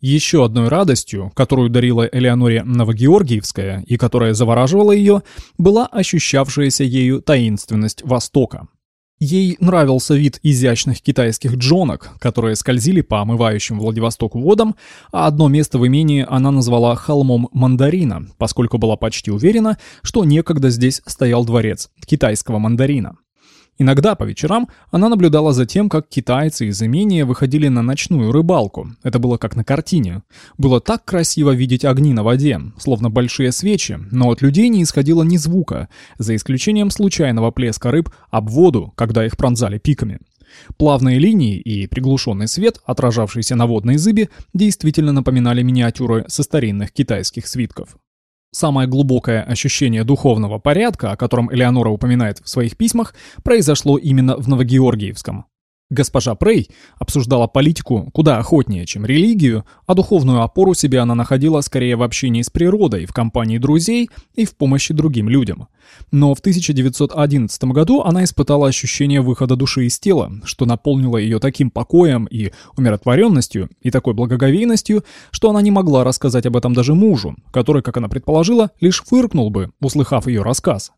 Еще одной радостью, которую дарила Элеоноре Новогеоргиевская и которая завораживала ее, была ощущавшаяся ею таинственность Востока. Ей нравился вид изящных китайских джонок, которые скользили по омывающим Владивосток водам, а одно место в имении она назвала холмом мандарина, поскольку была почти уверена, что некогда здесь стоял дворец китайского мандарина. Иногда по вечерам она наблюдала за тем, как китайцы из имения выходили на ночную рыбалку. Это было как на картине. Было так красиво видеть огни на воде, словно большие свечи, но от людей не исходило ни звука, за исключением случайного плеска рыб об воду, когда их пронзали пиками. Плавные линии и приглушенный свет, отражавшийся на водной зыбе, действительно напоминали миниатюры со старинных китайских свитков. Самое глубокое ощущение духовного порядка, о котором Элеонора упоминает в своих письмах, произошло именно в Новогеоргиевском. Госпожа Прей обсуждала политику куда охотнее, чем религию, а духовную опору себе она находила скорее в общении с природой, в компании друзей и в помощи другим людям. Но в 1911 году она испытала ощущение выхода души из тела, что наполнило ее таким покоем и умиротворенностью, и такой благоговейностью, что она не могла рассказать об этом даже мужу, который, как она предположила, лишь фыркнул бы, услыхав ее рассказ.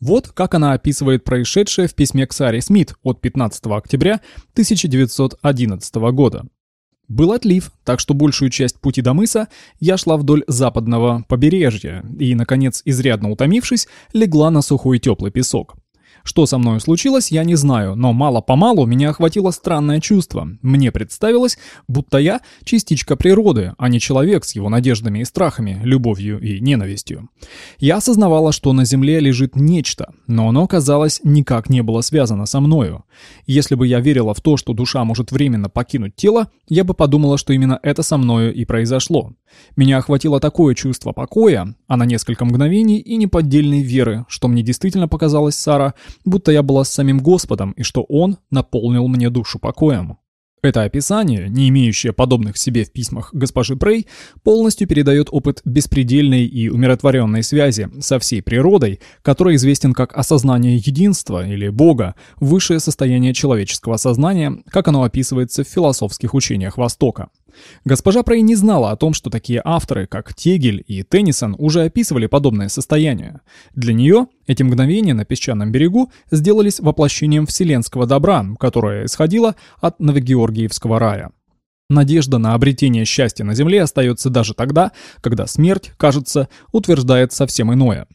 Вот как она описывает происшедшее в письме к Саре Смит от 15 октября 1911 года. Был отлив, так что большую часть пути до мыса я шла вдоль западного побережья и, наконец, изрядно утомившись, легла на сухой теплый песок. Что со мной случилось, я не знаю, но мало-помалу меня охватило странное чувство. Мне представилось, будто я частичка природы, а не человек с его надеждами и страхами, любовью и ненавистью. Я осознавала, что на земле лежит нечто, но оно, казалось, никак не было связано со мною. Если бы я верила в то, что душа может временно покинуть тело, я бы подумала, что именно это со мною и произошло. Меня охватило такое чувство покоя, а на несколько мгновений и неподдельной веры, что мне действительно показалось, Сара, будто я была с самим Господом и что Он наполнил мне душу покоем. Это описание, не имеющее подобных себе в письмах госпожи Прей, полностью передает опыт беспредельной и умиротворенной связи со всей природой, который известен как осознание единства или Бога, высшее состояние человеческого сознания, как оно описывается в философских учениях Востока. Госпожа Прей не знала о том, что такие авторы, как Тегель и Теннисон, уже описывали подобное состояние. Для нее эти мгновения на песчаном берегу сделались воплощением вселенского добра, которое исходило от Новогеоргиевского рая. Надежда на обретение счастья на земле остается даже тогда, когда смерть, кажется, утверждает совсем иное.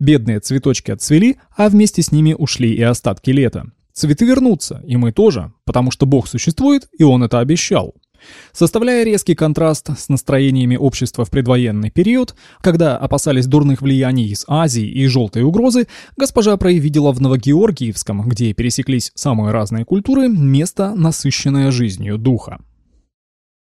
Бедные цветочки отцвели, а вместе с ними ушли и остатки лета. Цветы вернутся, и мы тоже, потому что Бог существует, и Он это обещал. Составляя резкий контраст с настроениями общества в предвоенный период, когда опасались дурных влияний из Азии и желтой угрозы, госпожа проявила в Новогеоргиевском, где пересеклись самые разные культуры, место, насыщенное жизнью духа.